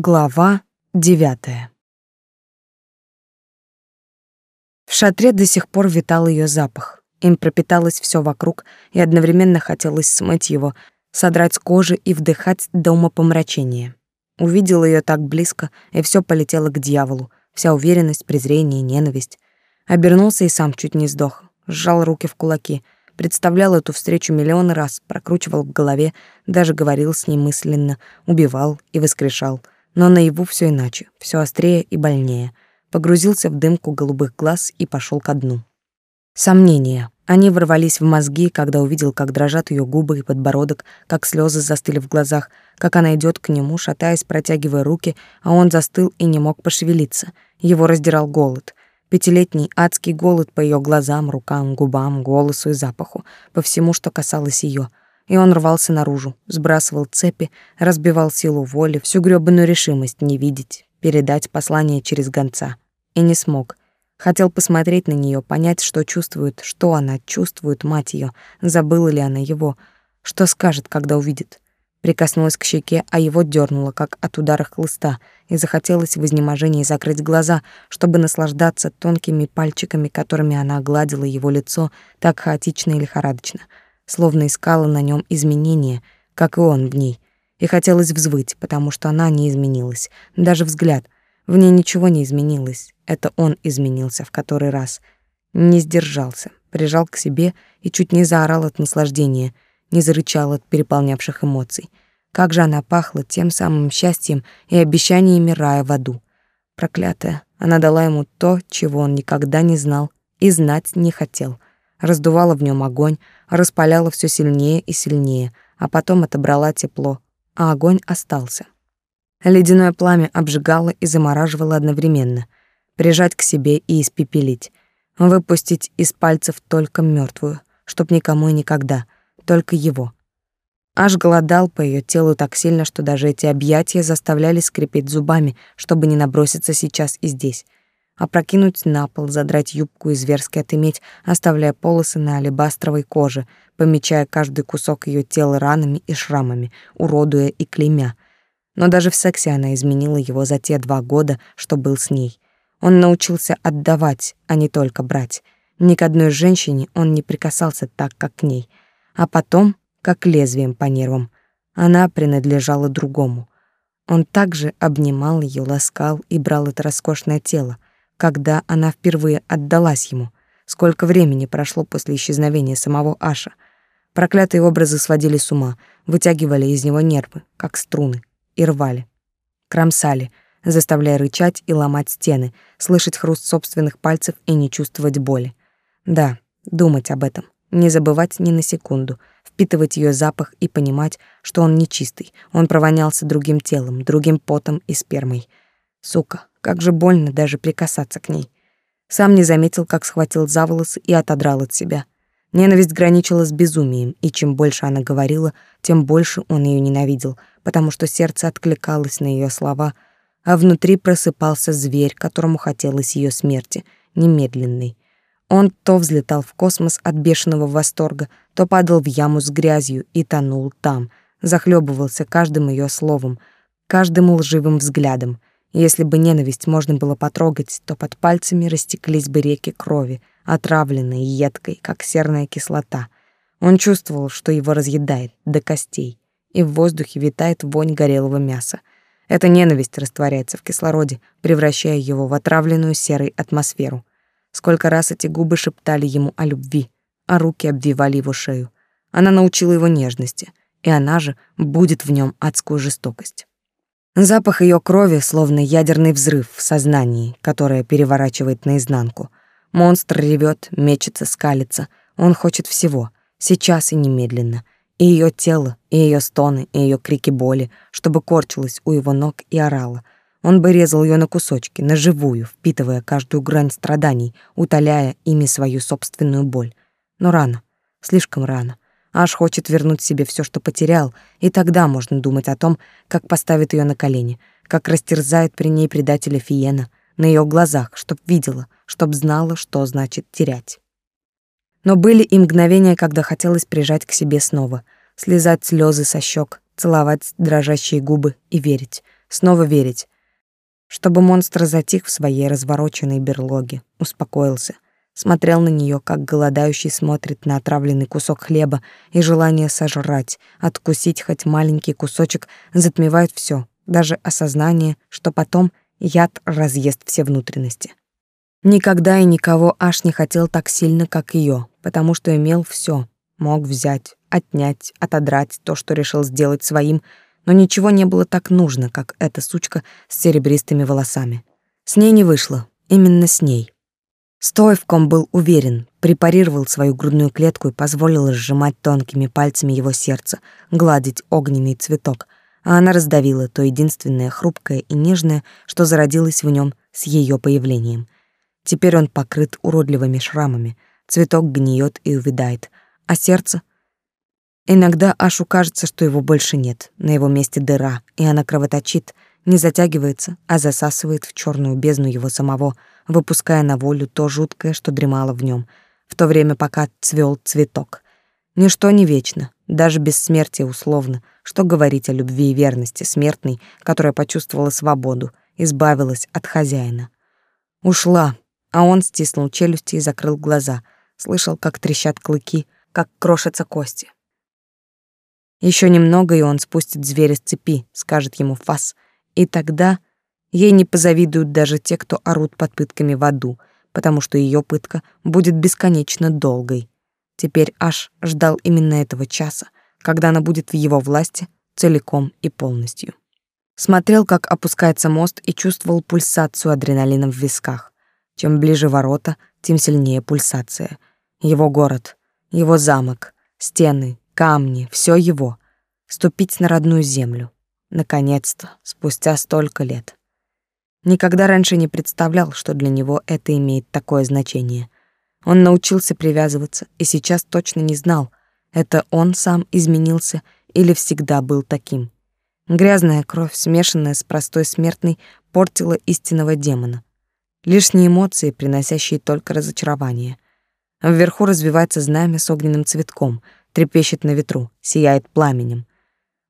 Глава девятая. В шатре до сих пор витал ее запах. Им пропиталось все вокруг, и одновременно хотелось смыть его, содрать с кожи и вдыхать до умопомрачения. Увидел ее так близко, и все полетело к дьяволу. Вся уверенность, презрение, ненависть. Обернулся и сам чуть не сдох. Сжал руки в кулаки. Представлял эту встречу миллионы раз, прокручивал в голове, даже говорил с ней мысленно, убивал и воскрешал — но наяву все иначе, все острее и больнее. Погрузился в дымку голубых глаз и пошел ко дну. Сомнения. Они ворвались в мозги, когда увидел, как дрожат ее губы и подбородок, как слезы застыли в глазах, как она идет к нему, шатаясь, протягивая руки, а он застыл и не мог пошевелиться. Его раздирал голод. Пятилетний адский голод по ее глазам, рукам, губам, голосу и запаху, по всему, что касалось ее и он рвался наружу, сбрасывал цепи, разбивал силу воли, всю грёбаную решимость не видеть, передать послание через гонца. И не смог. Хотел посмотреть на нее, понять, что чувствует, что она чувствует, мать ее, забыла ли она его, что скажет, когда увидит. Прикоснулась к щеке, а его дернуло, как от удара хлыста, и захотелось в изнеможении закрыть глаза, чтобы наслаждаться тонкими пальчиками, которыми она гладила его лицо так хаотично и лихорадочно — словно искала на нем изменения, как и он в ней. И хотелось взвыть, потому что она не изменилась. Даже взгляд. В ней ничего не изменилось. Это он изменился в который раз. Не сдержался, прижал к себе и чуть не заорал от наслаждения, не зарычал от переполнявших эмоций. Как же она пахла тем самым счастьем и обещаниями рая в аду. Проклятая, она дала ему то, чего он никогда не знал и знать не хотел — раздувала в нем огонь, распаляла все сильнее и сильнее, а потом отобрала тепло, а огонь остался. Ледяное пламя обжигало и замораживало одновременно, прижать к себе и испепелить, выпустить из пальцев только мертвую, чтоб никому и никогда, только его. Аж голодал по ее телу так сильно, что даже эти объятия заставляли скрипеть зубами, чтобы не наброситься сейчас и здесь опрокинуть на пол, задрать юбку и зверски отыметь, оставляя полосы на алебастровой коже, помечая каждый кусок ее тела ранами и шрамами, уродуя и клеймя. Но даже в сексе она изменила его за те два года, что был с ней. Он научился отдавать, а не только брать. Ни к одной женщине он не прикасался так, как к ней. А потом, как лезвием по нервам, она принадлежала другому. Он также обнимал ее, ласкал и брал это роскошное тело — когда она впервые отдалась ему. Сколько времени прошло после исчезновения самого Аша. Проклятые образы сводили с ума, вытягивали из него нервы, как струны, и рвали. Кромсали, заставляя рычать и ломать стены, слышать хруст собственных пальцев и не чувствовать боли. Да, думать об этом, не забывать ни на секунду, впитывать ее запах и понимать, что он нечистый, он провонялся другим телом, другим потом и спермой. Сука, как же больно даже прикасаться к ней. Сам не заметил, как схватил за волосы и отодрал от себя. Ненависть граничила с безумием, и чем больше она говорила, тем больше он ее ненавидел, потому что сердце откликалось на ее слова, а внутри просыпался зверь, которому хотелось ее смерти, немедленной. Он то взлетал в космос от бешеного восторга, то падал в яму с грязью и тонул там, захлебывался каждым ее словом, каждым лживым взглядом, если бы ненависть можно было потрогать, то под пальцами растеклись бы реки крови, отравленной и едкой, как серная кислота. Он чувствовал, что его разъедает до костей, и в воздухе витает вонь горелого мяса. Эта ненависть растворяется в кислороде, превращая его в отравленную серой атмосферу. Сколько раз эти губы шептали ему о любви, а руки обвивали его шею. Она научила его нежности, и она же будет в нем адскую жестокость. Запах ее крови словно ядерный взрыв в сознании, которое переворачивает наизнанку. Монстр ревет, мечется, скалится. Он хочет всего, сейчас и немедленно. И ее тело, и ее стоны, и ее крики боли, чтобы корчилась у его ног и орала. Он бы резал ее на кусочки, на живую, впитывая каждую грань страданий, утоляя ими свою собственную боль. Но рано, слишком рано. Аж хочет вернуть себе все, что потерял, и тогда можно думать о том, как поставит ее на колени, как растерзает при ней предателя Фиена, на ее глазах, чтоб видела, чтоб знала, что значит терять. Но были и мгновения, когда хотелось прижать к себе снова, слезать слезы со щек, целовать дрожащие губы и верить. снова верить. Чтобы монстр затих в своей развороченной берлоге, успокоился, смотрел на нее, как голодающий смотрит на отравленный кусок хлеба, и желание сожрать, откусить хоть маленький кусочек затмевает все, даже осознание, что потом яд разъест все внутренности. Никогда и никого аж не хотел так сильно, как ее, потому что имел все, мог взять, отнять, отодрать то, что решил сделать своим, но ничего не было так нужно, как эта сучка с серебристыми волосами. С ней не вышло, именно с ней. Стоевком был уверен, препарировал свою грудную клетку и позволил сжимать тонкими пальцами его сердце, гладить огненный цветок, а она раздавила то единственное хрупкое и нежное, что зародилось в нем с ее появлением. Теперь он покрыт уродливыми шрамами, цветок гниет и увядает, а сердце Иногда Ашу кажется, что его больше нет. На его месте дыра, и она кровоточит, не затягивается, а засасывает в черную бездну его самого, выпуская на волю то жуткое, что дремало в нем, в то время пока цвел цветок. Ничто не вечно, даже бессмертие условно. Что говорить о любви и верности смертной, которая почувствовала свободу, избавилась от хозяина. Ушла, а он стиснул челюсти и закрыл глаза, слышал, как трещат клыки, как крошатся кости. Еще немного, и он спустит зверя с цепи, скажет ему фас. И тогда ей не позавидуют даже те, кто орут под пытками в аду, потому что ее пытка будет бесконечно долгой. Теперь Аш ждал именно этого часа, когда она будет в его власти целиком и полностью. Смотрел, как опускается мост и чувствовал пульсацию адреналина в висках. Чем ближе ворота, тем сильнее пульсация. Его город, его замок, стены, камни, все его. Ступить на родную землю. Наконец-то, спустя столько лет. Никогда раньше не представлял, что для него это имеет такое значение. Он научился привязываться и сейчас точно не знал, это он сам изменился или всегда был таким. Грязная кровь, смешанная с простой смертной, портила истинного демона. Лишние эмоции, приносящие только разочарование. Вверху развивается знамя с огненным цветком — трепещет на ветру, сияет пламенем.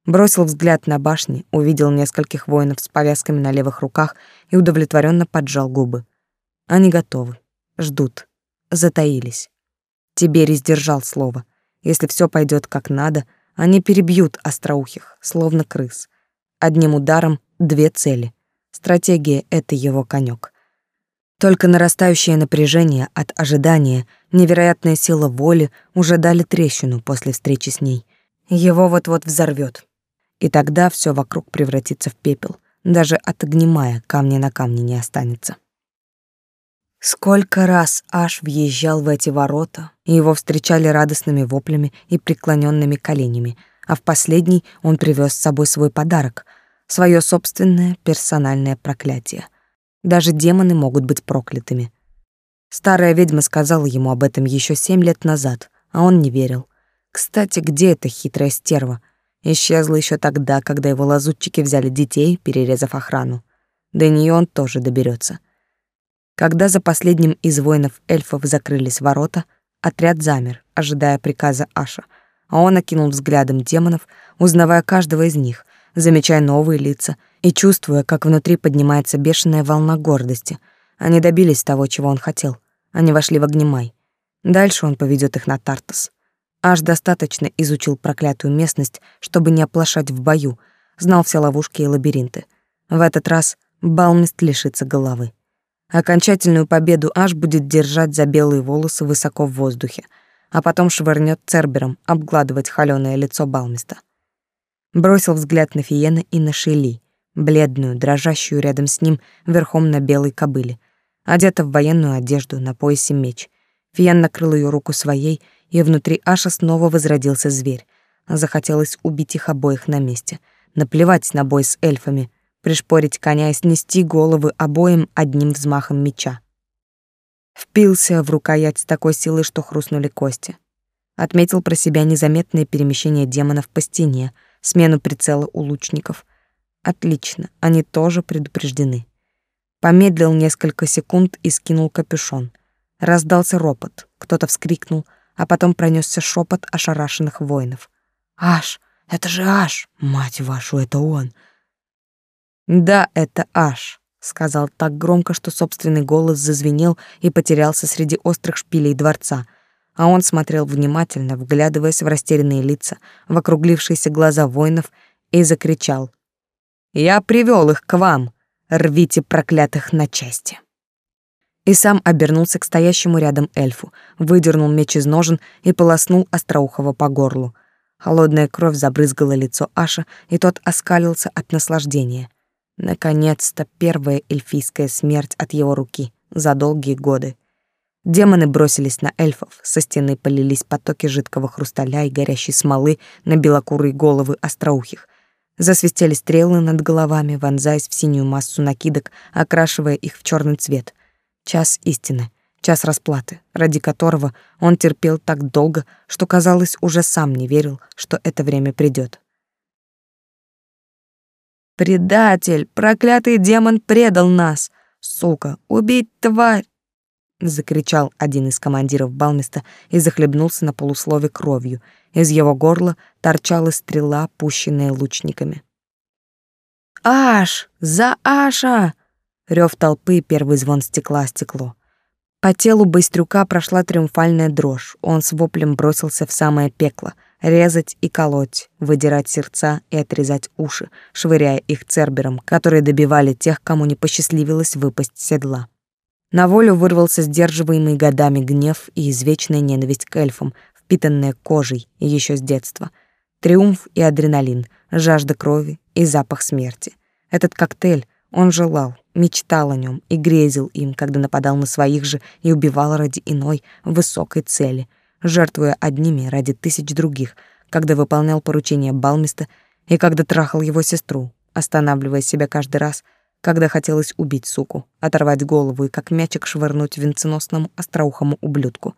Бросил взгляд на башни, увидел нескольких воинов с повязками на левых руках и удовлетворенно поджал губы. Они готовы, ждут, затаились. Тиберий сдержал слово. Если все пойдет как надо, они перебьют остроухих, словно крыс. Одним ударом две цели. Стратегия — это его конек. Только нарастающее напряжение от ожидания, невероятная сила воли уже дали трещину после встречи с ней. Его вот-вот взорвет. И тогда все вокруг превратится в пепел. Даже от огнемая камня на камне не останется. Сколько раз Аш въезжал в эти ворота, и его встречали радостными воплями и преклоненными коленями, а в последний он привез с собой свой подарок — свое собственное персональное проклятие — даже демоны могут быть проклятыми. Старая ведьма сказала ему об этом еще семь лет назад, а он не верил. Кстати, где эта хитрая стерва? Исчезла еще тогда, когда его лазутчики взяли детей, перерезав охрану. До нее он тоже доберется. Когда за последним из воинов эльфов закрылись ворота, отряд замер, ожидая приказа Аша, а он окинул взглядом демонов, узнавая каждого из них, замечая новые лица и чувствуя, как внутри поднимается бешеная волна гордости. Они добились того, чего он хотел. Они вошли в Огнемай. Дальше он поведет их на Тартас. Аж достаточно изучил проклятую местность, чтобы не оплошать в бою, знал все ловушки и лабиринты. В этот раз Балмист лишится головы. Окончательную победу Аш будет держать за белые волосы высоко в воздухе, а потом швырнет Цербером обгладывать холёное лицо Балмиста. Бросил взгляд на Фиена и на Шели, бледную, дрожащую рядом с ним, верхом на белой кобыле, одета в военную одежду, на поясе меч. Фиен накрыл ее руку своей, и внутри Аша снова возродился зверь. Захотелось убить их обоих на месте, наплевать на бой с эльфами, пришпорить коня и снести головы обоим одним взмахом меча. Впился в рукоять с такой силой, что хрустнули кости. Отметил про себя незаметное перемещение демонов по стене — смену прицела у лучников. Отлично, они тоже предупреждены. Помедлил несколько секунд и скинул капюшон. Раздался ропот, кто-то вскрикнул, а потом пронесся шепот ошарашенных воинов. «Аш! Это же Аш! Мать вашу, это он!» Да, это Аш, сказал так громко, что собственный голос зазвенел и потерялся среди острых шпилей дворца. А он смотрел внимательно, вглядываясь в растерянные лица, в округлившиеся глаза воинов, и закричал: "Я привел их к вам! Рвите проклятых на части!" И сам обернулся к стоящему рядом эльфу, выдернул меч из ножен и полоснул остроухого по горлу. Холодная кровь забрызгала лицо Аша, и тот оскалился от наслаждения. Наконец-то первая эльфийская смерть от его руки за долгие годы. Демоны бросились на эльфов, со стены полились потоки жидкого хрусталя и горящей смолы на белокурые головы остроухих. Засвистели стрелы над головами, вонзаясь в синюю массу накидок, окрашивая их в черный цвет. Час истины, час расплаты, ради которого он терпел так долго, что, казалось, уже сам не верил, что это время придет. «Предатель! Проклятый демон предал нас! Сука! Убить тварь!» Закричал один из командиров Балмиста и захлебнулся на полуслове кровью. Из его горла торчала стрела, пущенная лучниками. «Аш! За Аша!» Рев толпы, первый звон стекла стекло. По телу Быстрюка прошла триумфальная дрожь. Он с воплем бросился в самое пекло — резать и колоть, выдирать сердца и отрезать уши, швыряя их цербером, которые добивали тех, кому не посчастливилось выпасть седла. На волю вырвался сдерживаемый годами гнев и извечная ненависть к эльфам, впитанная кожей и еще с детства. Триумф и адреналин, жажда крови и запах смерти. Этот коктейль он желал, мечтал о нем и грезил им, когда нападал на своих же и убивал ради иной, высокой цели, жертвуя одними ради тысяч других, когда выполнял поручения Балмиста и когда трахал его сестру, останавливая себя каждый раз, когда хотелось убить суку, оторвать голову и как мячик швырнуть венценосному остроухому ублюдку.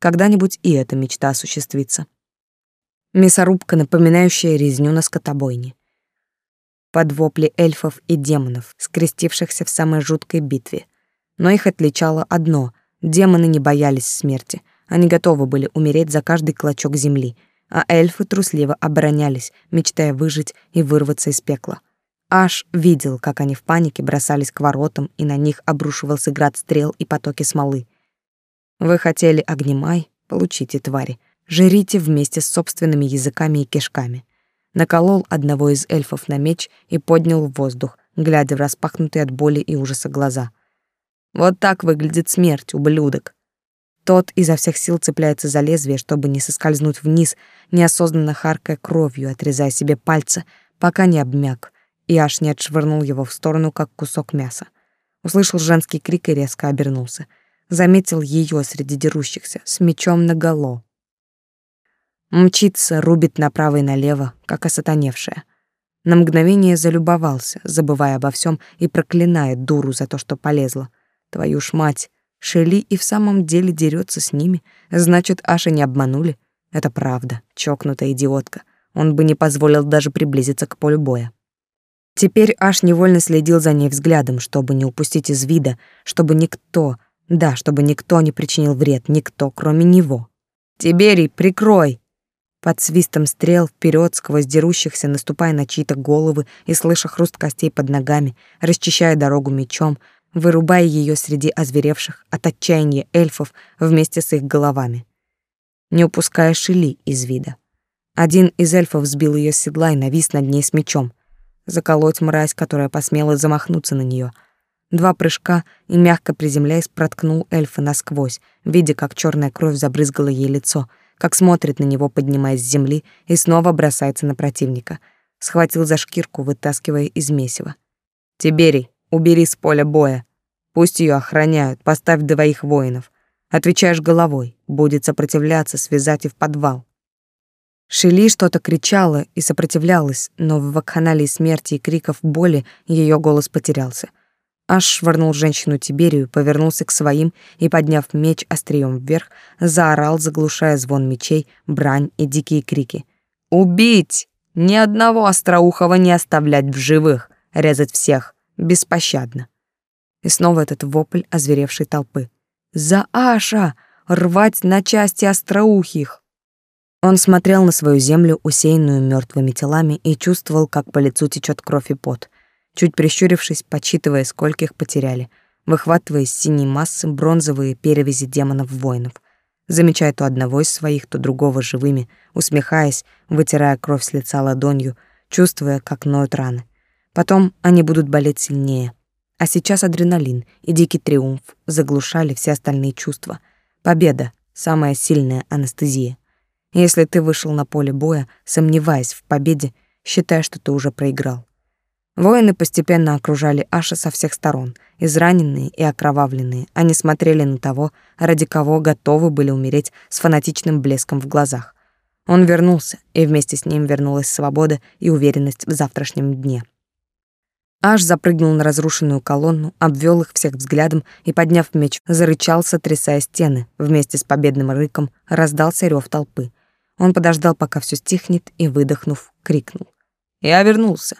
Когда-нибудь и эта мечта осуществится. Мясорубка, напоминающая резню на скотобойне под вопли эльфов и демонов, скрестившихся в самой жуткой битве. Но их отличало одно — демоны не боялись смерти, они готовы были умереть за каждый клочок земли, а эльфы трусливо оборонялись, мечтая выжить и вырваться из пекла. Аш видел, как они в панике бросались к воротам, и на них обрушивался град стрел и потоки смолы. Вы хотели огнемай? Получите, твари. Жрите вместе с собственными языками и кишками наколол одного из эльфов на меч и поднял в воздух, глядя в распахнутые от боли и ужаса глаза. Вот так выглядит смерть, ублюдок. Тот изо всех сил цепляется за лезвие, чтобы не соскользнуть вниз, неосознанно харкая кровью, отрезая себе пальцы, пока не обмяк, и аж не отшвырнул его в сторону, как кусок мяса. Услышал женский крик и резко обернулся. Заметил ее среди дерущихся, с мечом наголо. Мчится, рубит направо и налево, как осатаневшая. На мгновение залюбовался, забывая обо всем и проклиная дуру за то, что полезла. Твою ж мать, Шели и в самом деле дерется с ними, значит, Аша не обманули. Это правда, чокнутая идиотка. Он бы не позволил даже приблизиться к полю боя. Теперь Аш невольно следил за ней взглядом, чтобы не упустить из вида, чтобы никто, да, чтобы никто не причинил вред, никто, кроме него. «Тиберий, прикрой!» Под свистом стрел вперед сквозь дерущихся, наступая на чьи-то головы и слыша хруст костей под ногами, расчищая дорогу мечом, вырубая ее среди озверевших от отчаяния эльфов вместе с их головами. Не упуская Шили из вида. Один из эльфов сбил ее с седла и навис над ней с мечом. Заколоть мразь, которая посмела замахнуться на нее. Два прыжка и, мягко приземляясь, проткнул эльфа насквозь, видя, как черная кровь забрызгала ей лицо — как смотрит на него, поднимаясь с земли, и снова бросается на противника. Схватил за шкирку, вытаскивая из месива. «Тиберий, убери с поля боя. Пусть ее охраняют, поставь двоих воинов. Отвечаешь головой, будет сопротивляться, связать и в подвал». Шили что-то кричала и сопротивлялась, но в вакханалии смерти и криков боли ее голос потерялся — Аж швырнул женщину Тиберию, повернулся к своим и, подняв меч острием вверх, заорал, заглушая звон мечей, брань и дикие крики. «Убить! Ни одного остроухого не оставлять в живых! Резать всех! Беспощадно!» И снова этот вопль озверевшей толпы. «За Аша! Рвать на части остроухих!» Он смотрел на свою землю, усеянную мертвыми телами, и чувствовал, как по лицу течет кровь и пот — чуть прищурившись, подсчитывая, сколько их потеряли, выхватывая из синей массы бронзовые перевязи демонов-воинов, замечая то одного из своих, то другого живыми, усмехаясь, вытирая кровь с лица ладонью, чувствуя, как ноют раны. Потом они будут болеть сильнее. А сейчас адреналин и дикий триумф заглушали все остальные чувства. Победа — самая сильная анестезия. Если ты вышел на поле боя, сомневаясь в победе, считай, что ты уже проиграл. Воины постепенно окружали Аша со всех сторон. Израненные и окровавленные, они смотрели на того, ради кого готовы были умереть с фанатичным блеском в глазах. Он вернулся, и вместе с ним вернулась свобода и уверенность в завтрашнем дне. Аш запрыгнул на разрушенную колонну, обвел их всех взглядом и, подняв меч, зарычал, сотрясая стены. Вместе с победным рыком раздался рев толпы. Он подождал, пока все стихнет, и, выдохнув, крикнул. «Я вернулся.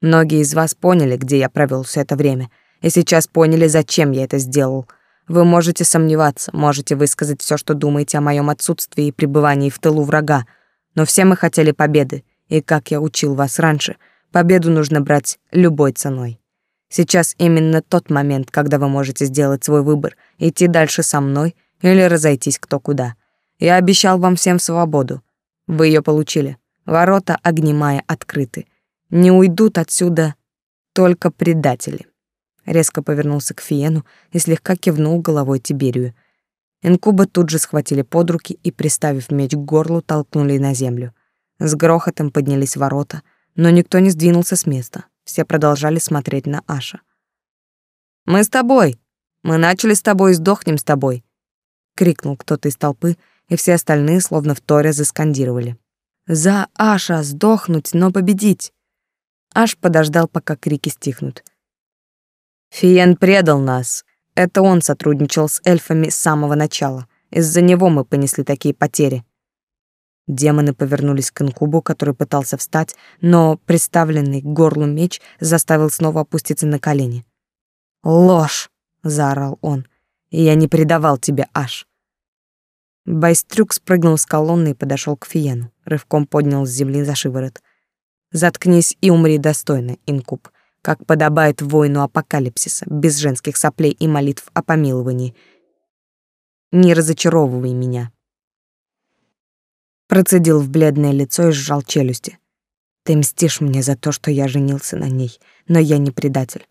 Многие из вас поняли, где я провел все это время, и сейчас поняли, зачем я это сделал. Вы можете сомневаться, можете высказать все, что думаете о моем отсутствии и пребывании в тылу врага, но все мы хотели победы, и, как я учил вас раньше, победу нужно брать любой ценой. Сейчас именно тот момент, когда вы можете сделать свой выбор, идти дальше со мной или разойтись кто куда. Я обещал вам всем свободу. Вы ее получили. Ворота огнемая открыты. Не уйдут отсюда только предатели. Резко повернулся к Фиену и слегка кивнул головой Тиберию. Инкуба тут же схватили под руки и, приставив меч к горлу, толкнули на землю. С грохотом поднялись ворота, но никто не сдвинулся с места. Все продолжали смотреть на Аша. «Мы с тобой! Мы начали с тобой и сдохнем с тобой!» — крикнул кто-то из толпы, и все остальные, словно в торе, заскандировали. «За Аша сдохнуть, но победить!» Аж подождал, пока крики стихнут. Фиен предал нас. Это он сотрудничал с эльфами с самого начала. Из-за него мы понесли такие потери. Демоны повернулись к инкубу, который пытался встать, но приставленный к горлу меч заставил снова опуститься на колени. «Ложь!» — заорал он. «Я не предавал тебя, Аш!» Байстрюк спрыгнул с колонны и подошел к Фиену. Рывком поднял с земли за шиворот. Заткнись и умри достойно, инкуб, как подобает воину апокалипсиса, без женских соплей и молитв о помиловании. Не разочаровывай меня. Процедил в бледное лицо и сжал челюсти. Ты мстишь мне за то, что я женился на ней, но я не предатель.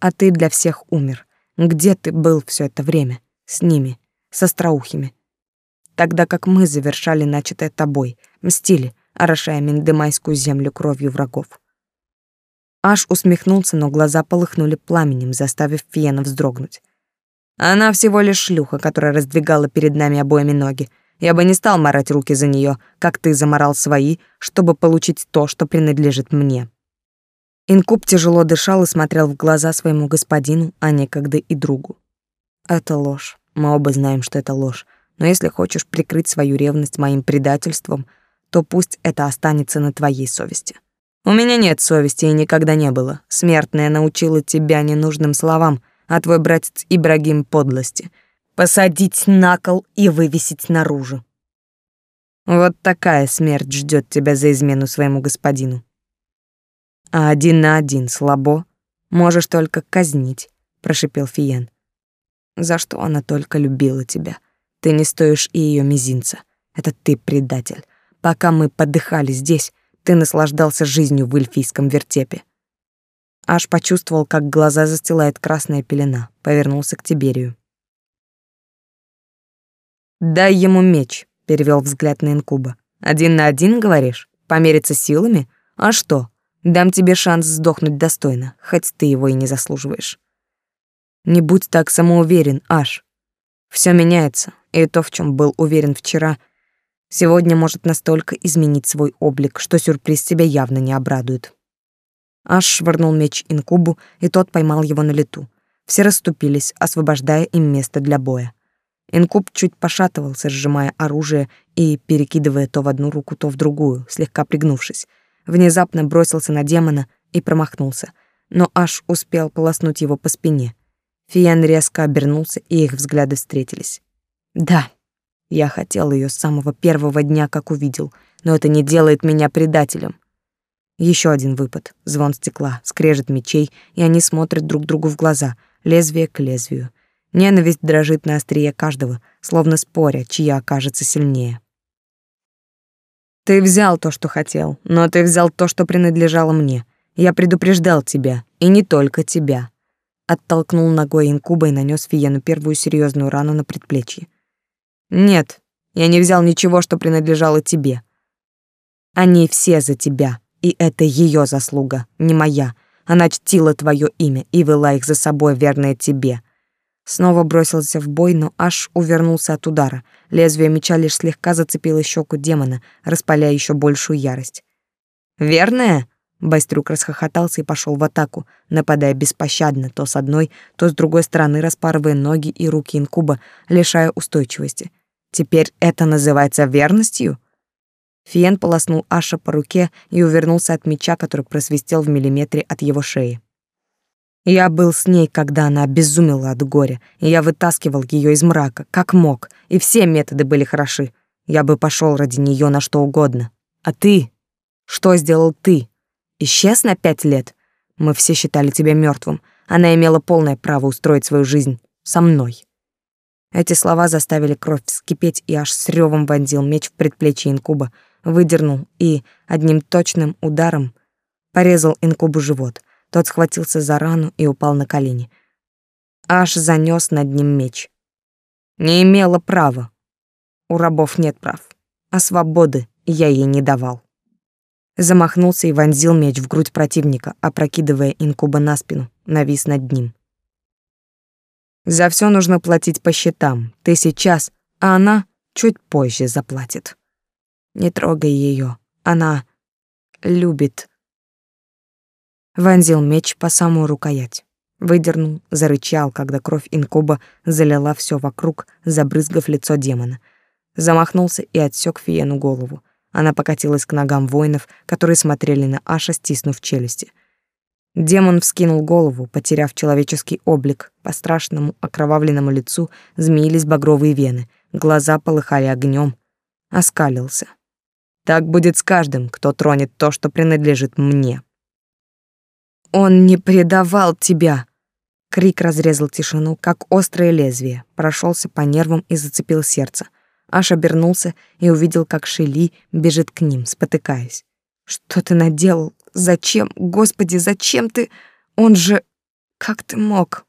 А ты для всех умер. Где ты был все это время? С ними, со остроухими. Тогда как мы завершали начатое тобой, мстили, орошая Миндемайскую землю кровью врагов. Аш усмехнулся, но глаза полыхнули пламенем, заставив Фиена вздрогнуть. Она всего лишь шлюха, которая раздвигала перед нами обоими ноги. Я бы не стал марать руки за нее, как ты заморал свои, чтобы получить то, что принадлежит мне. Инкуб тяжело дышал и смотрел в глаза своему господину, а некогда и другу. Это ложь. Мы оба знаем, что это ложь. Но если хочешь прикрыть свою ревность моим предательством, то пусть это останется на твоей совести. У меня нет совести и никогда не было. Смертная научила тебя ненужным словам, а твой братец Ибрагим подлости. Посадить на кол и вывесить наружу. Вот такая смерть ждет тебя за измену своему господину. А один на один слабо, можешь только казнить, прошипел Фиен. За что она только любила тебя? Ты не стоишь и ее мизинца. Это ты предатель. Пока мы подыхали здесь, ты наслаждался жизнью в эльфийском вертепе. Аж почувствовал, как глаза застилает красная пелена, повернулся к Тиберию. «Дай ему меч», — перевел взгляд на инкуба. «Один на один, говоришь? Помериться силами? А что? Дам тебе шанс сдохнуть достойно, хоть ты его и не заслуживаешь». «Не будь так самоуверен, Аш. Все меняется, и то, в чем был уверен вчера, Сегодня может настолько изменить свой облик, что сюрприз тебя явно не обрадует. Аш швырнул меч инкубу, и тот поймал его на лету. Все расступились, освобождая им место для боя. Инкуб чуть пошатывался, сжимая оружие и перекидывая то в одну руку, то в другую, слегка пригнувшись. Внезапно бросился на демона и промахнулся, но Аш успел полоснуть его по спине. Фиан резко обернулся, и их взгляды встретились. «Да», я хотел ее с самого первого дня, как увидел, но это не делает меня предателем. Еще один выпад, звон стекла, скрежет мечей, и они смотрят друг другу в глаза, лезвие к лезвию. Ненависть дрожит на острие каждого, словно споря, чья окажется сильнее. Ты взял то, что хотел, но ты взял то, что принадлежало мне. Я предупреждал тебя, и не только тебя. Оттолкнул ногой инкуба и нанес Фиену первую серьезную рану на предплечье. Нет, я не взял ничего, что принадлежало тебе. Они все за тебя. И это ее заслуга, не моя. Она чтила твое имя и вела их за собой, верная тебе. Снова бросился в бой, но аж увернулся от удара. Лезвие меча лишь слегка зацепило щеку демона, распаляя еще большую ярость. «Верная?» Байстрюк расхохотался и пошел в атаку, нападая беспощадно то с одной, то с другой стороны, распарывая ноги и руки инкуба, лишая устойчивости. «Теперь это называется верностью?» Фиен полоснул Аша по руке и увернулся от меча, который просвистел в миллиметре от его шеи. Я был с ней, когда она обезумела от горя, и я вытаскивал ее из мрака, как мог, и все методы были хороши. Я бы пошел ради нее на что угодно. А ты? Что сделал ты? Исчез на пять лет? Мы все считали тебя мертвым. Она имела полное право устроить свою жизнь со мной. Эти слова заставили кровь вскипеть, и аж с ревом вонзил меч в предплечье инкуба, выдернул и одним точным ударом порезал инкубу живот. Тот схватился за рану и упал на колени. Аж занёс над ним меч. Не имела права. У рабов нет прав, а свободы я ей не давал. Замахнулся и вонзил меч в грудь противника, опрокидывая инкуба на спину, навис над ним. За все нужно платить по счетам. Ты сейчас, а она чуть позже заплатит. Не трогай ее. Она любит. Вонзил меч по самую рукоять. Выдернул, зарычал, когда кровь инкуба залила все вокруг, забрызгав лицо демона. Замахнулся и отсек Фиену голову. Она покатилась к ногам воинов, которые смотрели на Аша, стиснув челюсти. Демон вскинул голову, потеряв человеческий облик. По страшному окровавленному лицу змеились багровые вены, глаза полыхали огнем. Оскалился. Так будет с каждым, кто тронет то, что принадлежит мне. Он не предавал тебя. Крик разрезал тишину, как острое лезвие, прошелся по нервам и зацепил сердце. Аш обернулся и увидел, как Шели бежит к ним, спотыкаясь. Что ты наделал? Зачем? Господи, зачем ты? Он же как ты мог?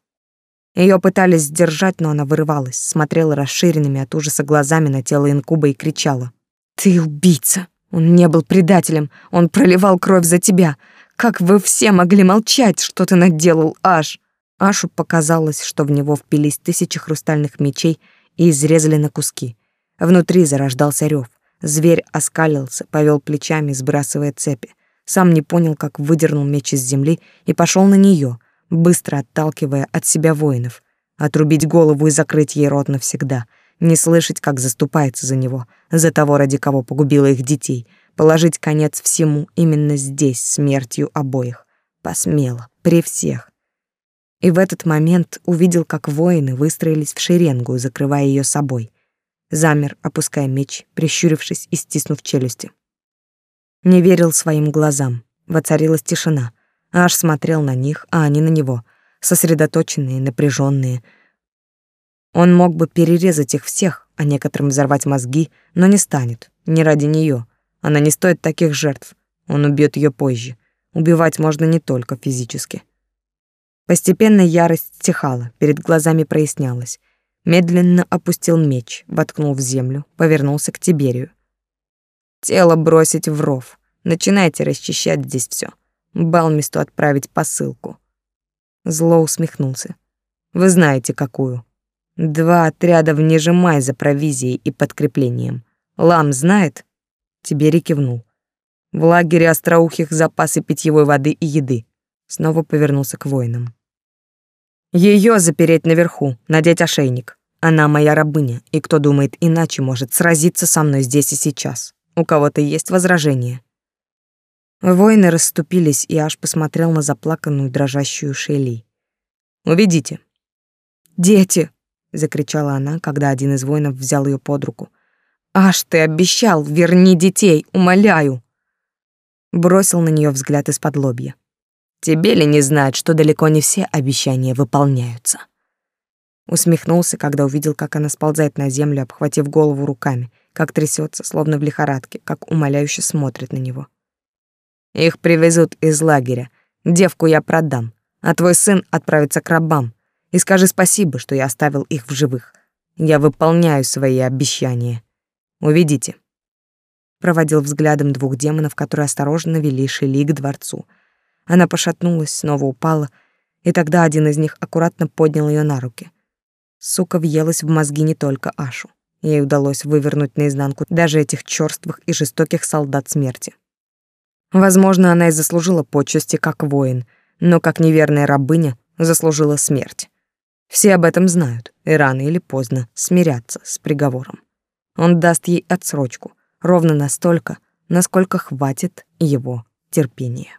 Ее пытались сдержать, но она вырывалась, смотрела расширенными от ужаса глазами на тело инкуба и кричала: ты убийца. Он не был предателем. Он проливал кровь за тебя. Как вы все могли молчать, что ты наделал, Аш? Ашу показалось, что в него впились тысячи хрустальных мечей и изрезали на куски. Внутри зарождался рев. Зверь оскалился, повел плечами, сбрасывая цепи. Сам не понял, как выдернул меч из земли и пошел на нее, быстро отталкивая от себя воинов. Отрубить голову и закрыть ей рот навсегда — не слышать, как заступается за него, за того, ради кого погубила их детей, положить конец всему именно здесь, смертью обоих. Посмело, при всех. И в этот момент увидел, как воины выстроились в шеренгу, закрывая ее собой. Замер, опуская меч, прищурившись и стиснув челюсти. Не верил своим глазам. Воцарилась тишина. Аж смотрел на них, а они на него, сосредоточенные, напряженные, он мог бы перерезать их всех, а некоторым взорвать мозги, но не станет, не ради нее. Она не стоит таких жертв. Он убьет ее позже. Убивать можно не только физически. Постепенно ярость стихала, перед глазами прояснялась. Медленно опустил меч, воткнул в землю, повернулся к Тиберию. Тело бросить в ров. Начинайте расчищать здесь все. Балмисту отправить посылку. Зло усмехнулся. Вы знаете, какую. Два отряда в Нежимай за провизией и подкреплением. Лам знает? Тибери кивнул. В лагере остроухих запасы питьевой воды и еды. Снова повернулся к воинам. Ее запереть наверху, надеть ошейник. Она моя рабыня, и кто думает иначе, может сразиться со мной здесь и сейчас. У кого-то есть возражения. Воины расступились, и аж посмотрел на заплаканную дрожащую Шейли. «Уведите». «Дети!» закричала она, когда один из воинов взял ее под руку. Аж ты обещал, верни детей, умоляю. Бросил на нее взгляд из-под лобья. Тебе ли не знать, что далеко не все обещания выполняются? Усмехнулся, когда увидел, как она сползает на землю, обхватив голову руками, как трясется, словно в лихорадке, как умоляюще смотрит на него. Их привезут из лагеря. Девку я продам, а твой сын отправится к рабам. И скажи спасибо, что я оставил их в живых. Я выполняю свои обещания. Уведите. Проводил взглядом двух демонов, которые осторожно вели Шели к дворцу. Она пошатнулась, снова упала, и тогда один из них аккуратно поднял ее на руки. Сука въелась в мозги не только Ашу. Ей удалось вывернуть наизнанку даже этих чёрствых и жестоких солдат смерти. Возможно, она и заслужила почести как воин, но как неверная рабыня заслужила смерть. Все об этом знают, и рано или поздно смирятся с приговором. Он даст ей отсрочку, ровно настолько, насколько хватит его терпения.